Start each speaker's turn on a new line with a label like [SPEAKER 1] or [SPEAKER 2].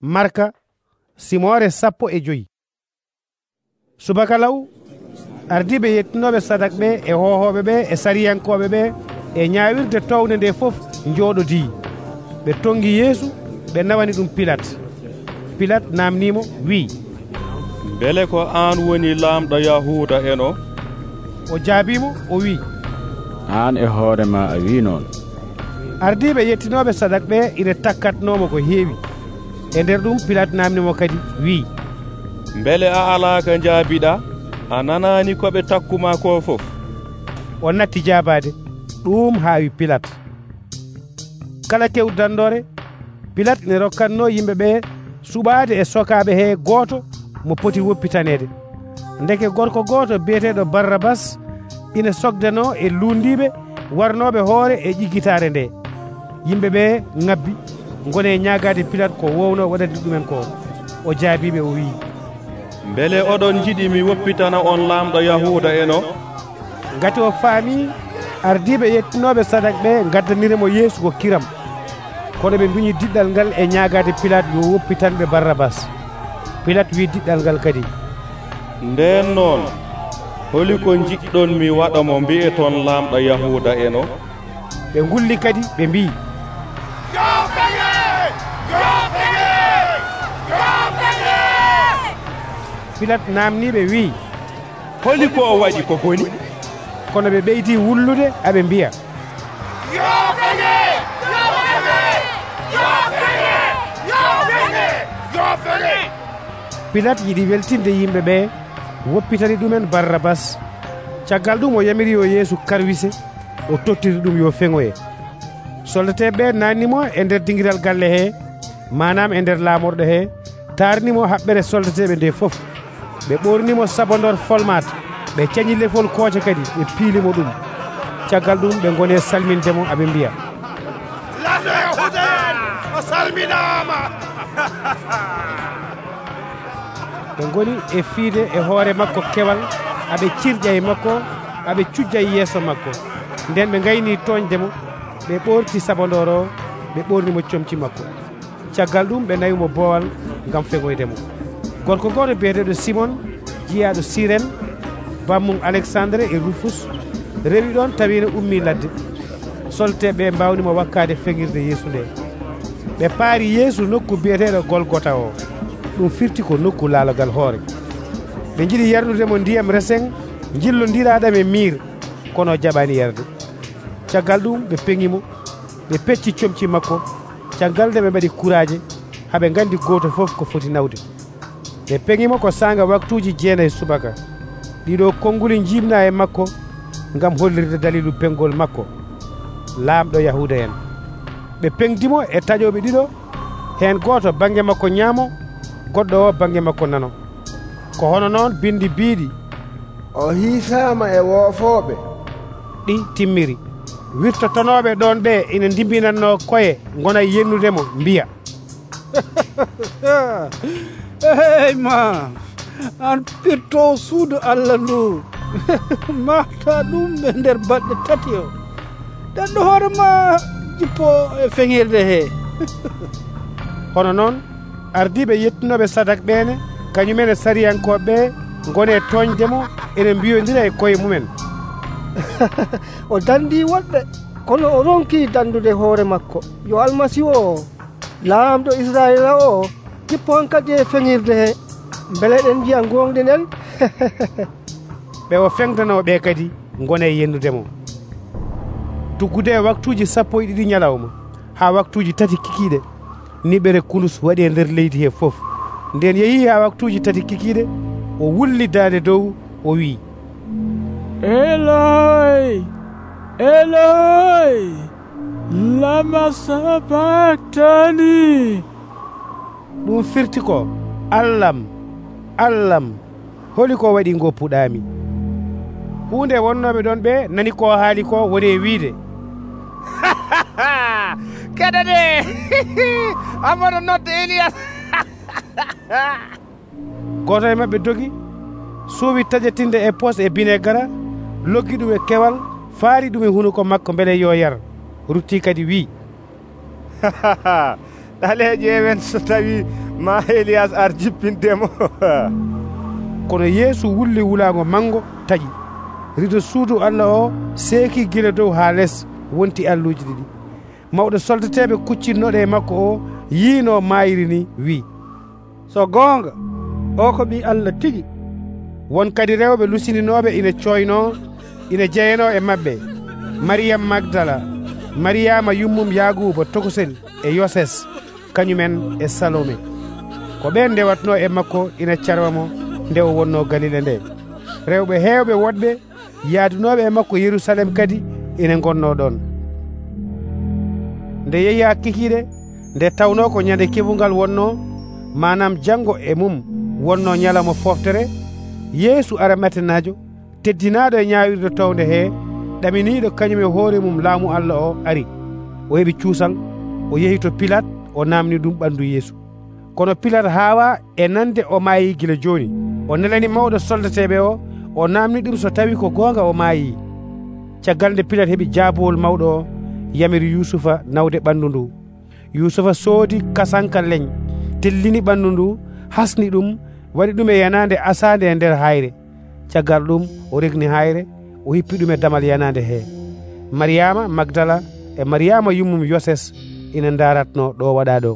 [SPEAKER 1] marka simore sappo e joyi. Subaka law ardiɓe yettinoɓe sadak ɓe e hohoɓe ɓe e sariyankoɓe ɓe e ñawirde towde nde foof jooɗodi ɓe tongi yeesu ɓe nawani ɗum pilat. Pilat namnimo wi.
[SPEAKER 2] Beele ko an woni lamɗo yahuda en o.
[SPEAKER 1] O jaabimo o wi.
[SPEAKER 3] An e hoorema a wi noon
[SPEAKER 1] ardiɓe yettinoɓe sadak ɓe ina takkatnomo ko heewi. e nder ɗum pilate namdimo kadi wi
[SPEAKER 2] beele a ala ka jaabiɗa a nanani koɓe takkuma ko fof.
[SPEAKER 1] O natti jabade ɗum haawi pilate kala tewdandore pilate ne rokkanno yimɓeɓe suɓade e sokaɓe he goto mo poti woppitanede ndeke gorko goto biyeteɗo barrabas ina sogdano e lundiɓe warnoɓe hoore e ƴiggitare nde yimɓeɓe ngabbi gone ñagade pilate ko wowno waɗande ɗumen ko o jaabiɓe o wi
[SPEAKER 2] beele oɗon jiiɗi mi woppitana on lamɗo yahuda eno.
[SPEAKER 1] Gati o faami ardiɓe yettinoɓe sadak ɓe gaddaniremo yeesu ko kiram. Kono ɓe duñi diɗɗal ngal e ñagade pilate yo woppitanɓe barrabas pilate wi diɗɗal ngal kadi.
[SPEAKER 2] Nden noon holi ko jiɗɗon mi waɗa mo mbiyeton lamɗo yahuda eno.
[SPEAKER 1] Ɓe gulli kadi ɓe mbi pilate namniɓe wi
[SPEAKER 2] holi ko o waɗi ko boni?
[SPEAKER 1] Kono ɓe ɓeydi wullude aɓe mbiya. Pilate yiɗi weltinde yimɓe ɓe woppitani ɗumen barrabas. Caggal ɗum o yamiri yo yeesu karwise o tottiri ɗum yo feŋoye. Soldateɓe nannimo e nder dingiral galle he manam e nder laamorɗo he tarnimo haɓɓere soldateɓe nde foof ɓe ɓornimo sabodor folmade ɓe cañi lefol kooje kadi ɓe piilimo ɗum. Caggal ɗum ɓe gone salmindemo aɓe mbiya.
[SPEAKER 4] Lano e huden o salminama
[SPEAKER 1] ɓe goni e fiide e hoore makko kewal aɓe cirƴa e makko aɓe cujja e yeeso makko. Nden ɓe gayni toñdemo ɓe ɓorti sabodor o ɓe ɓornimo comci makko. Caggal ɗum ɓe nawimo bowal gam fegoydemo. gorko goto biyeteɗo simon jiyaɗo siren bammum alexandre e rufus. Rewi ɗon tawino ummi ladde. Solteɓe mbawnimo wakkade feŋirde yeesu nde. Ɓe paari yeesu nokku biyeteɗo golgota o. Ɗum firti ko nokku laalogal hoore. Ɓe jiɗi yardudemo ndiyam resen jillodiraɗam e miir kono jaɓani yarde. Caggal ɗum ɓe peŋimo ɓe pecci comci makko. Caggal nde ɓe mbaɗi kuraje haaɓe gandi goto foof ko foti nawde. ɓe peŋimo ko sanga waktuji jeenayi e subaka. Ɗiɗo konnguli jimna e makko ngam hollirde dalilu pengol makko. Laamɗo yahuda en. Ɓe peŋdimo e taƴoɓe ɗiɗo hen goto bange makko ñaamo goɗɗo o bange makko nano. Ko hono noon bindi biiɗi.
[SPEAKER 5] O hiisama e woofoɓe
[SPEAKER 1] ɗi timmiri. Wirtotonooɓe ɗon ɓe ina dimbinanno koye gona yennudemo mbiya.
[SPEAKER 6] ey ma an pirto suudu allah ndu. Mata ɗum ɓe nder balɗe tati o. Ɗanɗo hoore ma jippo e feŋirde he.
[SPEAKER 1] Hono noon ardiɓe yettunoɓe sadak ɓeene kañumen e sariyankoɓe gone e toñdemo ene mbiyodira e koye mumen.
[SPEAKER 7] O dandi woɗɓe kono o ronki dandude hoore makko. Yo almasihu o laamɗo israila o jippon kadi e feŋirde he. Beele ɗen mbiya gonɗi nden
[SPEAKER 1] ɓe o fengdanoɓe kadi gona e yennude duggude e waktuji sappo e ɗiɗi ñalawma ha waktuji tati kikiɗe niɓere kulus waɗi e nder leydi he foof nden yeehi ha waktuji tati kikiɗe o wullidade dow o wi
[SPEAKER 6] eloy! Eloy! Lama sabaktani
[SPEAKER 1] ɗum firti ko allam allam. Holi ko waɗi goppuɗami hunde wonnoɓe ɗon ɓe nani ko haali ko woni e wiide.
[SPEAKER 4] Keɗade amoɗo nodda eliyas
[SPEAKER 1] goto e mabɓe dogi suuwi tajatinde e pos e bine gara loggi ɗum e kewal faari ɗum e hunuko makko beele yo yar. Rutti kadi wi
[SPEAKER 4] ɗale ƴeewen so tawi ma élias ar jippindemo.
[SPEAKER 1] Kono yeesu wulli wulago manggo taƴi rido suudu allah o seeki gila dow ha less wonti alluji ɗiɗi. Mawɗo soldateɓe kuccinnoɗe e makko o yiino mayiri ni wi
[SPEAKER 6] so goonga o ko ɓi allah tigi
[SPEAKER 1] won kadi rewɓe lusininoɓe ina coyno ina jeyano e mabɓe mariyam magdala mariyama yummum yaguba tokosel e yoses. kañumen e salome. Ko ɓen ndewatno e makko ina carwa mo nde o wonno galila nde. Rewɓe hewɓe woɗɓe yaadunoɓe e makko yerusalem kadi ina gonno ɗon. Nde yeehi ha kikiɗe nde tawno ko ñande kebugal wonno manam janggo e mum wonno ñalawma foftere yeesu ara matenajo teddinaɗo e ñawirde towde he ɗaminiɗo kañum e hoore mum laamu allah o ari. O heeɓi cuusal o yeehi to pilate o namni ɗum ɓandu yeesu. Kono pilate hawa e nande o maayi gila joni o nelani mawɗo soldateɓe o o namni ɗum so tawi ko gonga o maayi. Caggal nde pilate heɓi jaabowol mawɗo o yamiri yusufa nawde ɓandu ndu. Yusufa soodi kasanka leñ tellini ɓandu ndu hasni ɗum waɗi ɗum e yanade asade e nder hayre caggal ɗum o regni hayre o hippi ɗum e damal yanade he mariyama magdala e mariyama yummum yoses ina daratno ɗo waɗa ɗo.